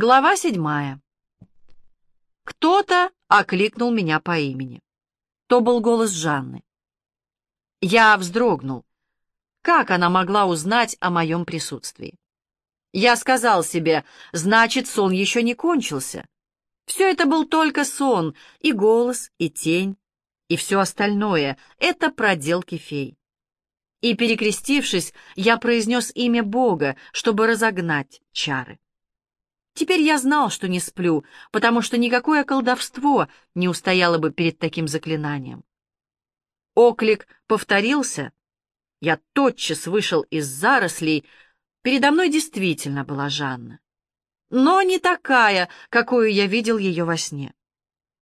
Глава седьмая. Кто-то окликнул меня по имени. То был голос Жанны. Я вздрогнул. Как она могла узнать о моем присутствии? Я сказал себе, значит, сон еще не кончился. Все это был только сон, и голос, и тень, и все остальное — это проделки фей. И, перекрестившись, я произнес имя Бога, чтобы разогнать чары. Теперь я знал, что не сплю, потому что никакое колдовство не устояло бы перед таким заклинанием. Оклик повторился. Я тотчас вышел из зарослей. Передо мной действительно была Жанна. Но не такая, какую я видел ее во сне.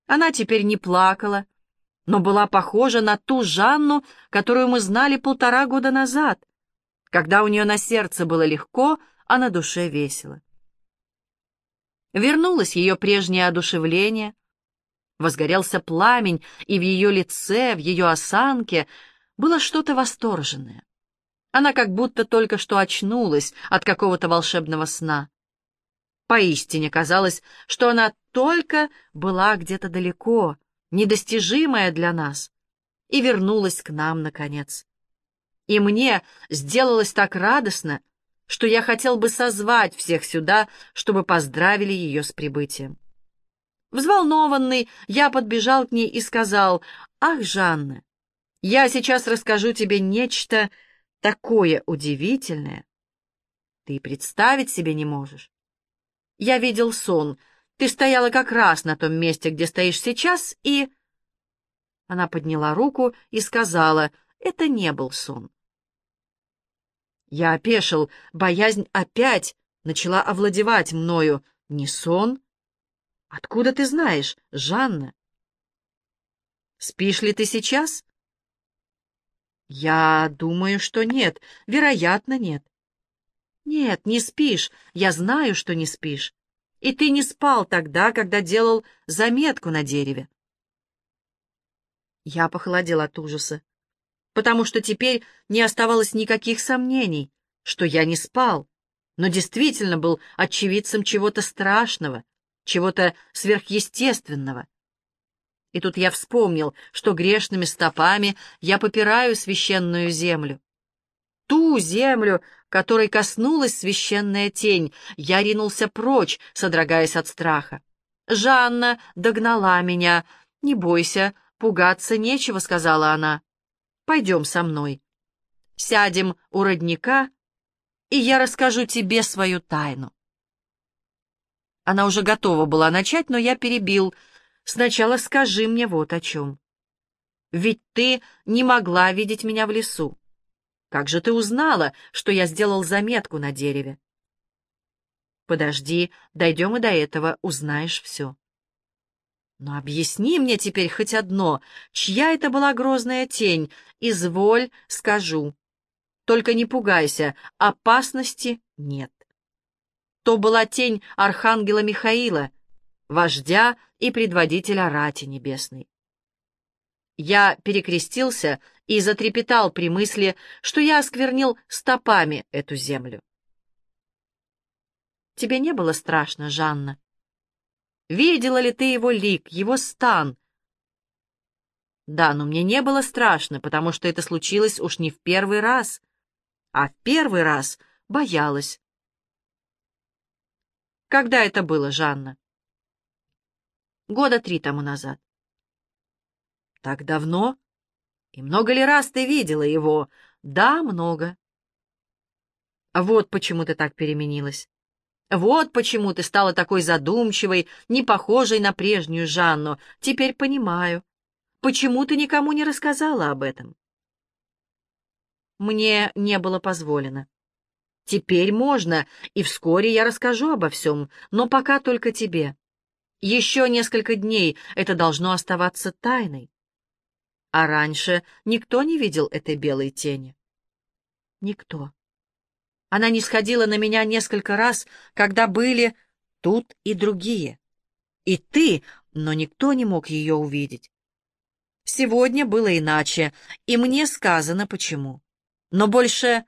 Она теперь не плакала, но была похожа на ту Жанну, которую мы знали полтора года назад, когда у нее на сердце было легко, а на душе весело. Вернулось ее прежнее одушевление, возгорелся пламень, и в ее лице, в ее осанке было что-то восторженное. Она как будто только что очнулась от какого-то волшебного сна. Поистине казалось, что она только была где-то далеко, недостижимая для нас, и вернулась к нам, наконец. И мне сделалось так радостно, что я хотел бы созвать всех сюда, чтобы поздравили ее с прибытием. Взволнованный, я подбежал к ней и сказал, «Ах, Жанна, я сейчас расскажу тебе нечто такое удивительное. Ты представить себе не можешь. Я видел сон. Ты стояла как раз на том месте, где стоишь сейчас, и...» Она подняла руку и сказала, «Это не был сон. Я опешил, боязнь опять начала овладевать мною. Не сон? Откуда ты знаешь, Жанна? Спишь ли ты сейчас? Я думаю, что нет. Вероятно, нет. Нет, не спишь. Я знаю, что не спишь. И ты не спал тогда, когда делал заметку на дереве. Я похолодел от ужаса потому что теперь не оставалось никаких сомнений, что я не спал, но действительно был очевидцем чего-то страшного, чего-то сверхъестественного. И тут я вспомнил, что грешными стопами я попираю священную землю. Ту землю, которой коснулась священная тень, я ринулся прочь, содрогаясь от страха. Жанна догнала меня. «Не бойся, пугаться нечего», — сказала она. Пойдем со мной. Сядем у родника, и я расскажу тебе свою тайну. Она уже готова была начать, но я перебил. Сначала скажи мне вот о чем. Ведь ты не могла видеть меня в лесу. Как же ты узнала, что я сделал заметку на дереве? Подожди, дойдем и до этого, узнаешь все. Но объясни мне теперь хоть одно, чья это была грозная тень, изволь, скажу. Только не пугайся, опасности нет. То была тень архангела Михаила, вождя и предводителя рати небесной. Я перекрестился и затрепетал при мысли, что я осквернил стопами эту землю. Тебе не было страшно, Жанна? Видела ли ты его лик, его стан? Да, но мне не было страшно, потому что это случилось уж не в первый раз, а в первый раз боялась. Когда это было, Жанна? Года три тому назад. Так давно? И много ли раз ты видела его? Да, много. Вот почему ты так переменилась. Вот почему ты стала такой задумчивой, не похожей на прежнюю Жанну. Теперь понимаю. Почему ты никому не рассказала об этом? Мне не было позволено. Теперь можно, и вскоре я расскажу обо всем, но пока только тебе. Еще несколько дней это должно оставаться тайной. А раньше никто не видел этой белой тени. Никто. Она не сходила на меня несколько раз, когда были тут и другие. И ты, но никто не мог ее увидеть. Сегодня было иначе, и мне сказано почему. Но больше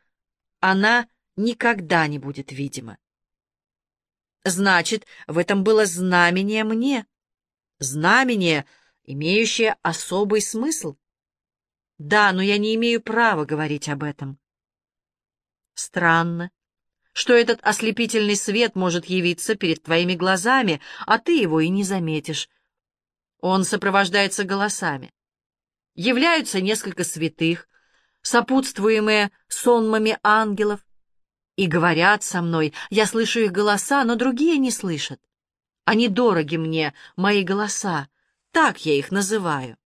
она никогда не будет видима. Значит, в этом было знамение мне. Знамение, имеющее особый смысл. Да, но я не имею права говорить об этом. Странно, что этот ослепительный свет может явиться перед твоими глазами, а ты его и не заметишь. Он сопровождается голосами. Являются несколько святых, сопутствуемые сонмами ангелов, и говорят со мной, я слышу их голоса, но другие не слышат. Они дороги мне, мои голоса, так я их называю.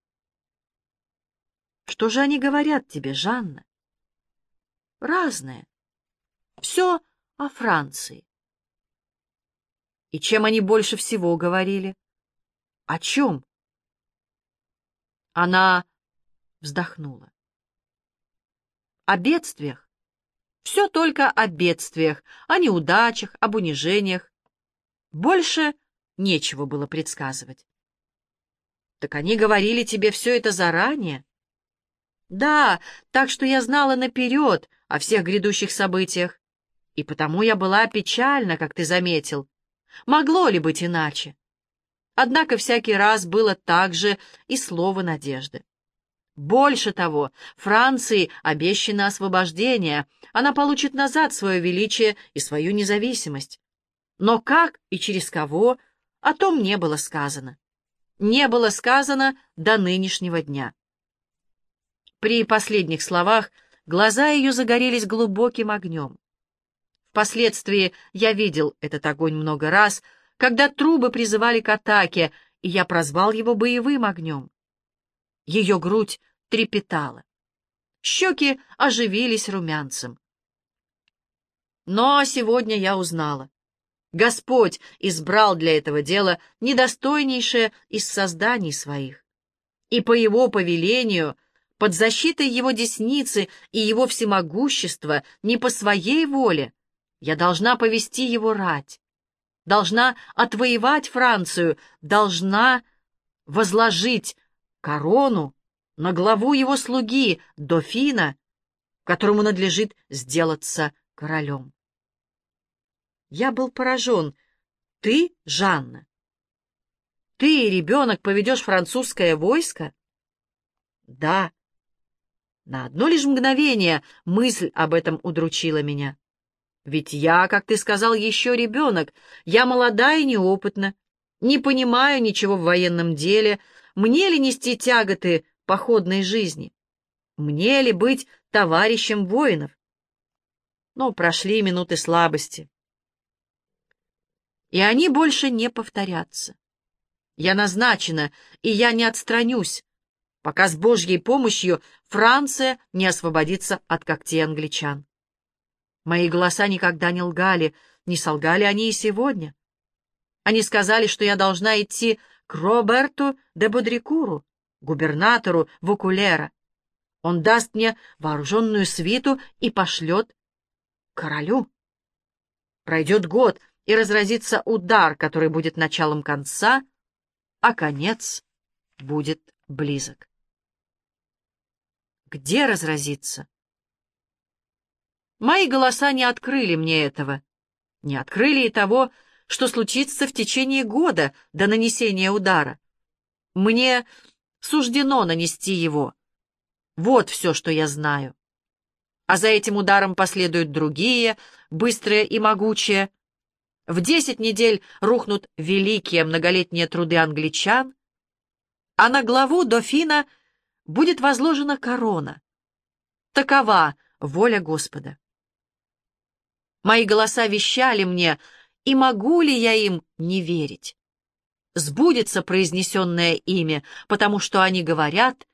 Что же они говорят тебе, Жанна? Разное. Все о Франции. И чем они больше всего говорили? О чем? Она вздохнула. О бедствиях. Все только о бедствиях, о неудачах, об унижениях. Больше нечего было предсказывать. Так они говорили тебе все это заранее? Да, так что я знала наперед о всех грядущих событиях. И потому я была печальна, как ты заметил. Могло ли быть иначе? Однако всякий раз было так же и слово надежды. Больше того, Франции обещано освобождение, она получит назад свое величие и свою независимость. Но как и через кого, о том не было сказано. Не было сказано до нынешнего дня. При последних словах глаза ее загорелись глубоким огнем. Впоследствии я видел этот огонь много раз, когда трубы призывали к атаке, и я прозвал его боевым огнем. Ее грудь трепетала. Щеки оживились румянцем. Но сегодня я узнала. Господь избрал для этого дела недостойнейшее из созданий своих. И по его повелению — под защитой его десницы и его всемогущества, не по своей воле. Я должна повести его рать, должна отвоевать Францию, должна возложить корону на главу его слуги, дофина, которому надлежит сделаться королем. Я был поражен. Ты, Жанна? Ты, ребенок, поведешь французское войско? Да, на одно лишь мгновение мысль об этом удручила меня. Ведь я, как ты сказал, еще ребенок, я молода и неопытна, не понимаю ничего в военном деле, мне ли нести тяготы походной жизни? Мне ли быть товарищем воинов? Но прошли минуты слабости. И они больше не повторятся. Я назначена, и я не отстранюсь, пока с Божьей помощью Франция не освободится от когтей англичан. Мои голоса никогда не лгали, не солгали они и сегодня. Они сказали, что я должна идти к Роберту де Бодрикуру, губернатору Вукулера. Он даст мне вооруженную свиту и пошлет королю. Пройдет год, и разразится удар, который будет началом конца, а конец будет близок где разразится. Мои голоса не открыли мне этого, не открыли и того, что случится в течение года до нанесения удара. Мне суждено нанести его. Вот все, что я знаю. А за этим ударом последуют другие, быстрые и могучие. В десять недель рухнут великие многолетние труды англичан, а на главу дофина — будет возложена корона. Такова воля Господа. Мои голоса вещали мне, и могу ли я им не верить? Сбудется произнесенное ими, потому что они говорят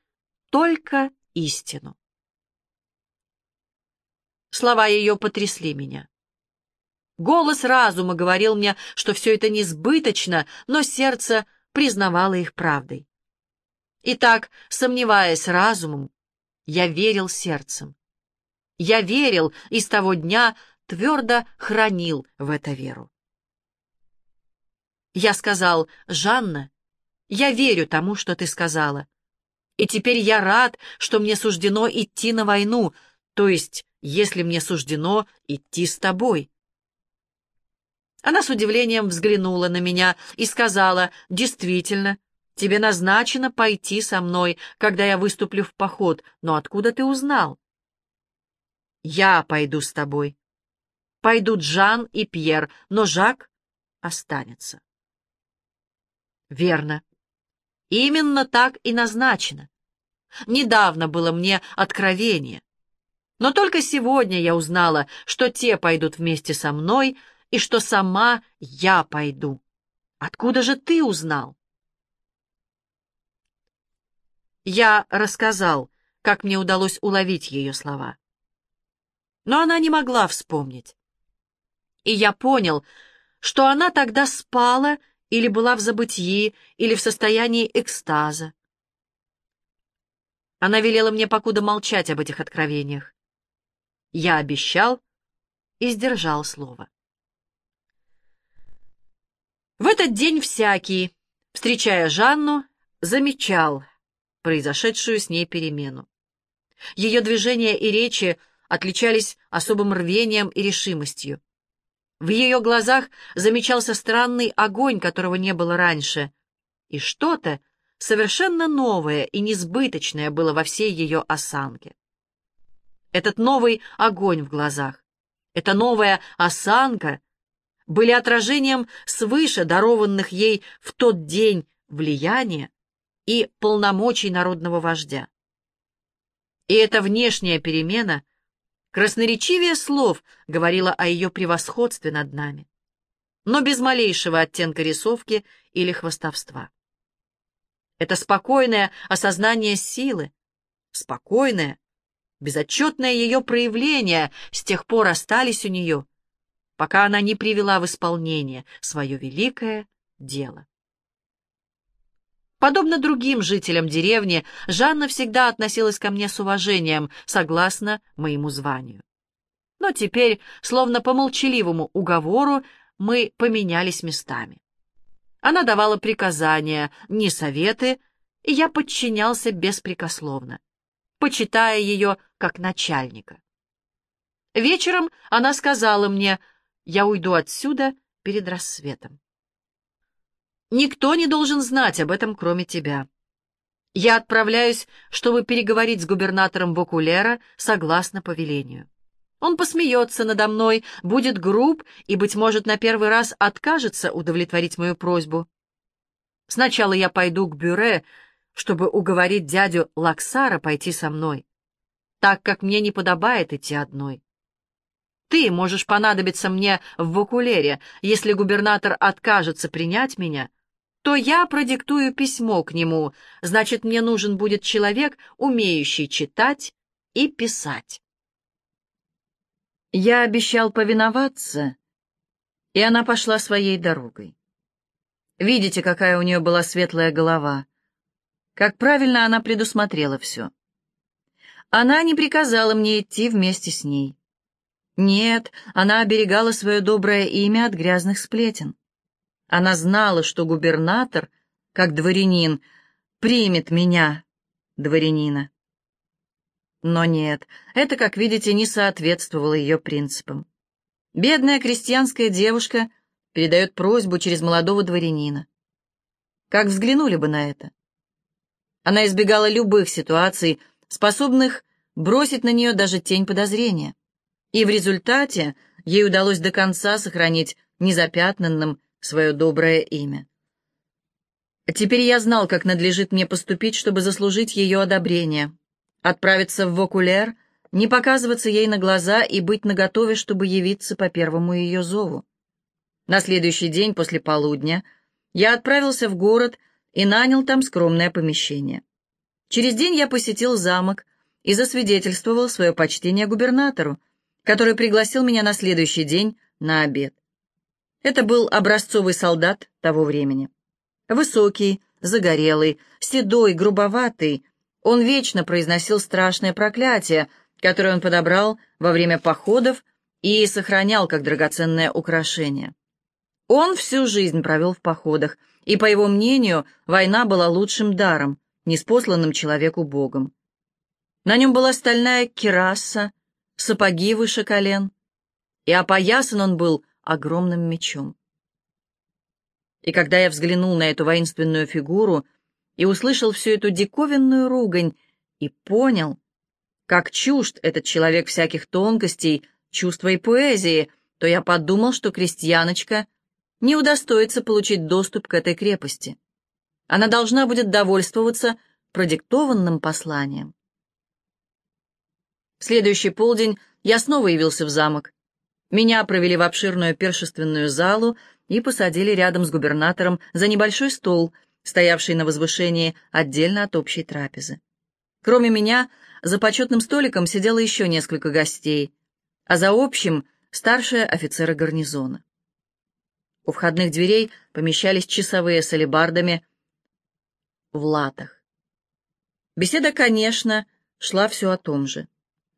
только истину. Слова ее потрясли меня. Голос разума говорил мне, что все это несбыточно, но сердце признавало их правдой. Итак, сомневаясь разумом, я верил сердцем. Я верил и с того дня твердо хранил в это веру. Я сказал, «Жанна, я верю тому, что ты сказала. И теперь я рад, что мне суждено идти на войну, то есть, если мне суждено идти с тобой». Она с удивлением взглянула на меня и сказала, «Действительно, тебе назначено пойти со мной, когда я выступлю в поход, но откуда ты узнал?» «Я пойду с тобой. Пойдут Жан и Пьер, но Жак останется». «Верно. Именно так и назначено. Недавно было мне откровение. Но только сегодня я узнала, что те пойдут вместе со мной и что сама я пойду. Откуда же ты узнал? Я рассказал, как мне удалось уловить ее слова. Но она не могла вспомнить. И я понял, что она тогда спала или была в забытии, или в состоянии экстаза. Она велела мне покуда молчать об этих откровениях. Я обещал и сдержал слово. В этот день всякий, встречая Жанну, замечал произошедшую с ней перемену. Ее движения и речи отличались особым рвением и решимостью. В ее глазах замечался странный огонь, которого не было раньше, и что-то совершенно новое и несбыточное было во всей ее осанке. Этот новый огонь в глазах, эта новая осанка были отражением свыше дарованных ей в тот день влияния и полномочий народного вождя. И эта внешняя перемена красноречивее слов говорила о ее превосходстве над нами, но без малейшего оттенка рисовки или хвостовства. Это спокойное осознание силы, спокойное, безотчетное ее проявление с тех пор остались у нее, пока она не привела в исполнение свое великое дело. Подобно другим жителям деревни, Жанна всегда относилась ко мне с уважением, согласно моему званию. Но теперь, словно по молчаливому уговору, мы поменялись местами. Она давала приказания, не советы, и я подчинялся беспрекословно, почитая ее как начальника. Вечером она сказала мне, я уйду отсюда перед рассветом. Никто не должен знать об этом, кроме тебя. Я отправляюсь, чтобы переговорить с губернатором Вокулера согласно повелению. Он посмеется надо мной, будет груб и, быть может, на первый раз откажется удовлетворить мою просьбу. Сначала я пойду к Бюре, чтобы уговорить дядю Лаксара пойти со мной, так как мне не подобает идти одной. Ты можешь понадобиться мне в Вокулере. Если губернатор откажется принять меня, то я продиктую письмо к нему. Значит, мне нужен будет человек, умеющий читать и писать. Я обещал повиноваться, и она пошла своей дорогой. Видите, какая у нее была светлая голова. Как правильно она предусмотрела все. Она не приказала мне идти вместе с ней. Нет, она оберегала свое доброе имя от грязных сплетен. Она знала, что губернатор, как дворянин, примет меня, дворянина. Но нет, это, как видите, не соответствовало ее принципам. Бедная крестьянская девушка передает просьбу через молодого дворянина. Как взглянули бы на это? Она избегала любых ситуаций, способных бросить на нее даже тень подозрения. И в результате ей удалось до конца сохранить незапятнанным свое доброе имя. Теперь я знал, как надлежит мне поступить, чтобы заслужить ее одобрение отправиться в Вокулер, не показываться ей на глаза и быть наготове, чтобы явиться по первому ее зову. На следующий день после полудня я отправился в город и нанял там скромное помещение. Через день я посетил замок и засвидетельствовал свое почтение губернатору, который пригласил меня на следующий день на обед. Это был образцовый солдат того времени. Высокий, загорелый, седой, грубоватый, он вечно произносил страшное проклятие, которое он подобрал во время походов и сохранял как драгоценное украшение. Он всю жизнь провел в походах, и, по его мнению, война была лучшим даром, неспосланным человеку Богом. На нем была стальная кераса, сапоги выше колен, и опоясан он был огромным мечом. И когда я взглянул на эту воинственную фигуру и услышал всю эту диковинную ругань и понял, как чужд этот человек всяких тонкостей, чувства и поэзии, то я подумал, что крестьяночка не удостоится получить доступ к этой крепости. Она должна будет довольствоваться продиктованным посланием. В следующий полдень я снова явился в замок. Меня провели в обширную першественную залу и посадили рядом с губернатором за небольшой стол, стоявший на возвышении отдельно от общей трапезы. Кроме меня, за почетным столиком сидело еще несколько гостей, а за общим — старшие офицеры гарнизона. У входных дверей помещались часовые с алебардами в латах. Беседа, конечно, шла все о том же,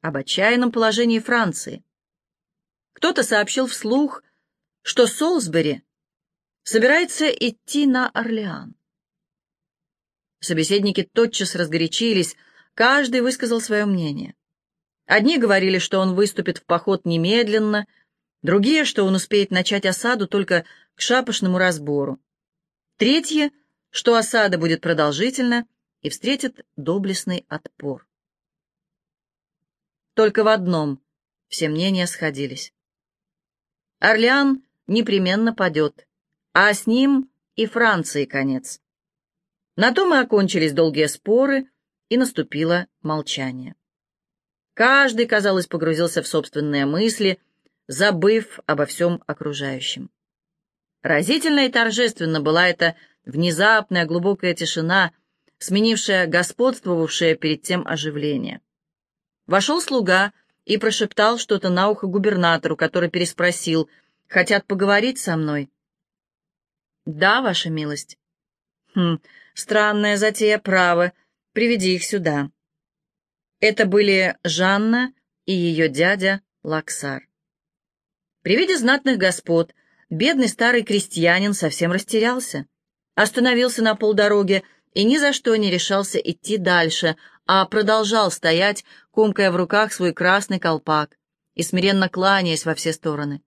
об отчаянном положении Франции. Кто-то сообщил вслух, что Солсбери собирается идти на Орлеан. Собеседники тотчас разгорячились, каждый высказал свое мнение. Одни говорили, что он выступит в поход немедленно, другие, что он успеет начать осаду только к шапошному разбору. Третье, что осада будет продолжительна и встретит доблестный отпор. Только в одном все мнения сходились. Орлеан непременно падет, а с ним и Франции конец. На том и окончились долгие споры, и наступило молчание. Каждый, казалось, погрузился в собственные мысли, забыв обо всем окружающем. Разительно и торжественно была эта внезапная глубокая тишина, сменившая господствовавшее перед тем оживление. Вошел слуга и прошептал что-то на ухо губернатору, который переспросил, «Хотят поговорить со мной?» «Да, ваша милость». «Хм, странная затея, право. Приведи их сюда». Это были Жанна и ее дядя Лаксар. При виде знатных господ бедный старый крестьянин совсем растерялся, остановился на полдороге и ни за что не решался идти дальше, а продолжал стоять, комкая в руках свой красный колпак и смиренно кланяясь во все стороны.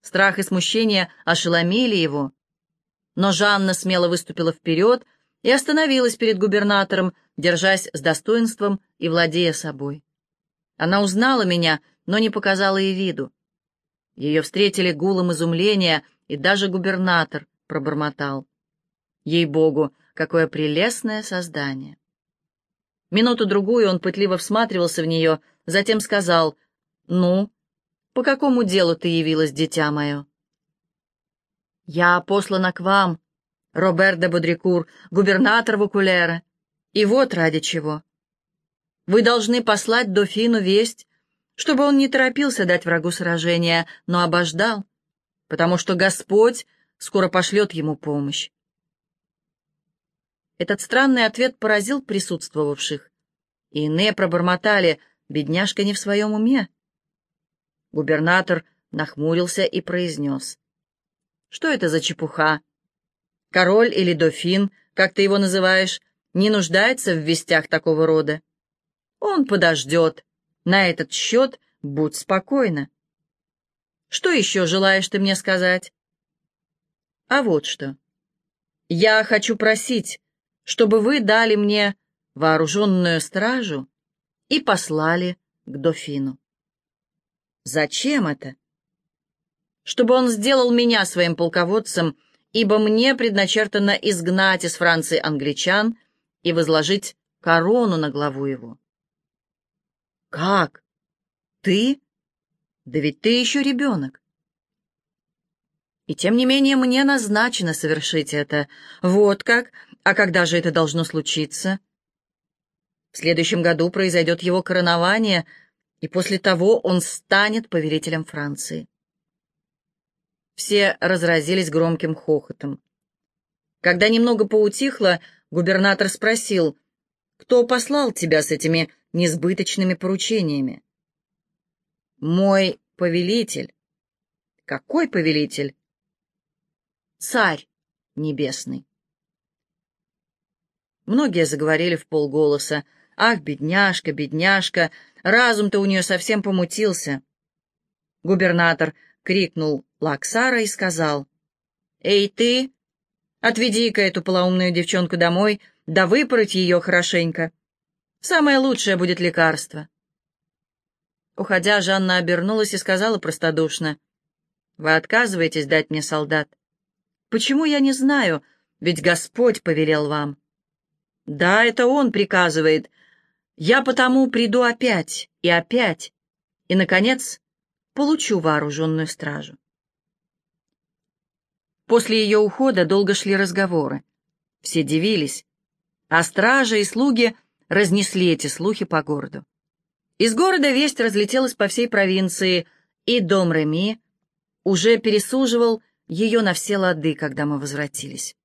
Страх и смущение ошеломили его, но Жанна смело выступила вперед и остановилась перед губернатором, держась с достоинством и владея собой. Она узнала меня, но не показала и виду. Ее встретили гулом изумления, и даже губернатор пробормотал. Ей-богу, какое прелестное создание! Минуту-другую он пытливо всматривался в нее, затем сказал, «Ну, по какому делу ты явилась, дитя мое?» «Я послана к вам, Робер де Бодрикур, губернатор Вукулера, и вот ради чего. Вы должны послать дофину весть, чтобы он не торопился дать врагу сражения, но обождал, потому что Господь скоро пошлет ему помощь. Этот странный ответ поразил присутствовавших, и иные пробормотали, бедняжка не в своем уме. Губернатор нахмурился и произнес. «Что это за чепуха? Король или дофин, как ты его называешь, не нуждается в вестях такого рода. Он подождет, на этот счет будь спокойна. Что еще желаешь ты мне сказать? А вот что. Я хочу просить, чтобы вы дали мне вооруженную стражу и послали к дофину. Зачем это? Чтобы он сделал меня своим полководцем, ибо мне предначертано изгнать из Франции англичан и возложить корону на главу его. «Как? Ты? Да ведь ты еще ребенок!» «И тем не менее мне назначено совершить это. Вот как? А когда же это должно случиться?» «В следующем году произойдет его коронование, и после того он станет повелителем Франции». Все разразились громким хохотом. Когда немного поутихло, губернатор спросил, «Кто послал тебя с этими несбыточными поручениями. Мой повелитель. Какой повелитель? Царь небесный. Многие заговорили в полголоса. Ах, бедняжка, бедняжка, разум-то у нее совсем помутился. Губернатор крикнул Лаксара и сказал, «Эй, ты, отведи-ка эту полоумную девчонку домой, да выпороть ее хорошенько. Самое лучшее будет лекарство». Уходя, Жанна обернулась и сказала простодушно, «Вы отказываетесь дать мне солдат?» «Почему я не знаю? Ведь Господь повелел вам». «Да, это Он приказывает. Я потому приду опять и опять, и, наконец, получу вооруженную стражу». После ее ухода долго шли разговоры. Все дивились, а стражи и слуги разнесли эти слухи по городу. Из города весть разлетелась по всей провинции, и дом Реми уже пересуживал ее на все лады, когда мы возвратились.